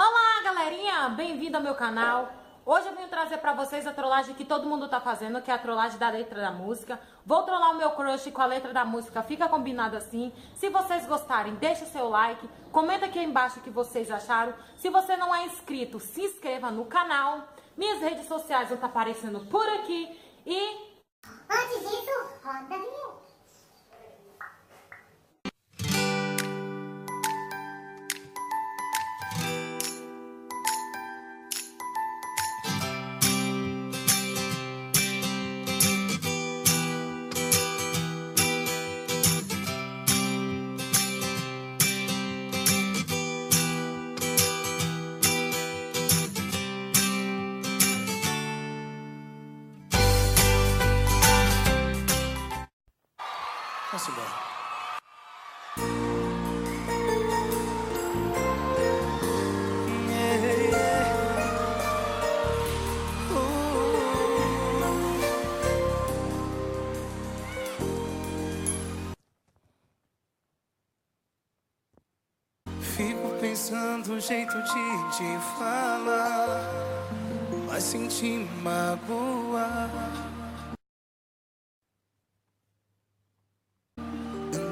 Olá, galerinha! Bem-vindo ao meu canal. Hoje eu venho trazer pra vocês a trollagem que todo mundo tá fazendo, que é a trollagem da letra da música. Vou trollar o meu crush com a letra da música, fica combinado assim. Se vocês gostarem, deixa o seu like, comenta aqui embaixo o que vocês acharam. Se você não é inscrito, se inscreva no canal. Minhas redes sociais vão estar tá aparecendo por aqui. E... Antes disso, roda a vinheta. Bem. Fico pensando o jeito de te falar, mas senti magoar.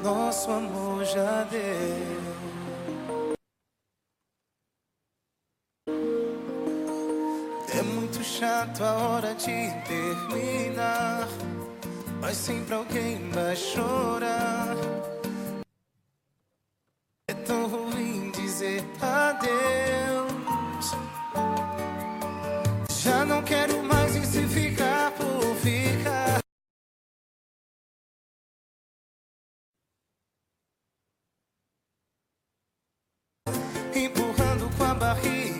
Nosso amor já deu. É muito chato a hora de terminar, mas sempre alguém vai chorar. É tão ruim dizer adeus. Empurrando com a barriga,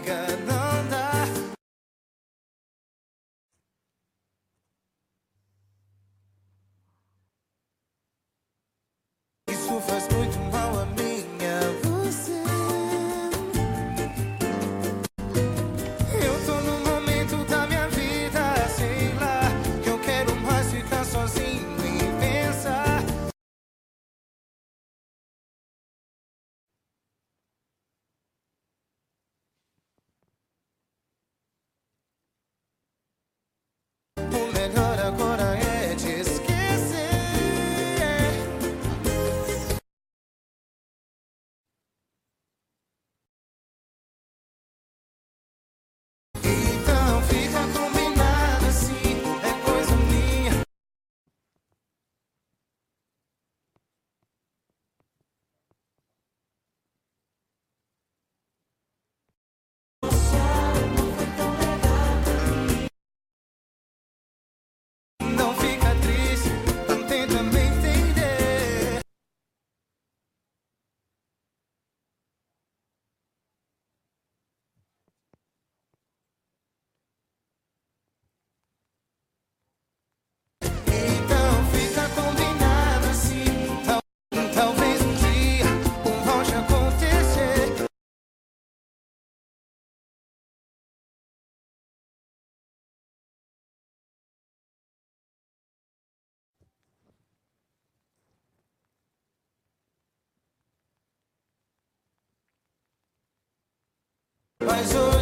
Mas hoje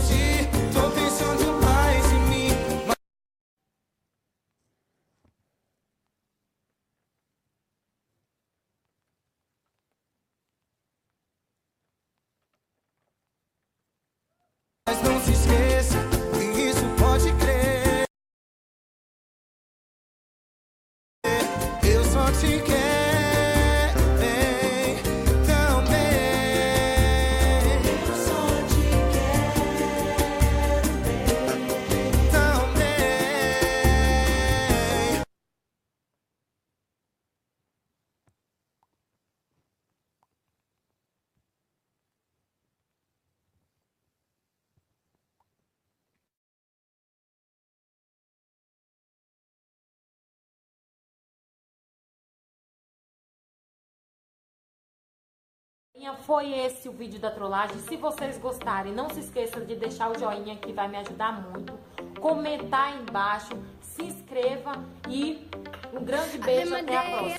Foi esse o vídeo da trollagem. Se vocês gostarem, não se esqueçam de deixar o joinha que vai me ajudar muito. Comentar aí embaixo, se inscreva e um grande beijo até a próxima.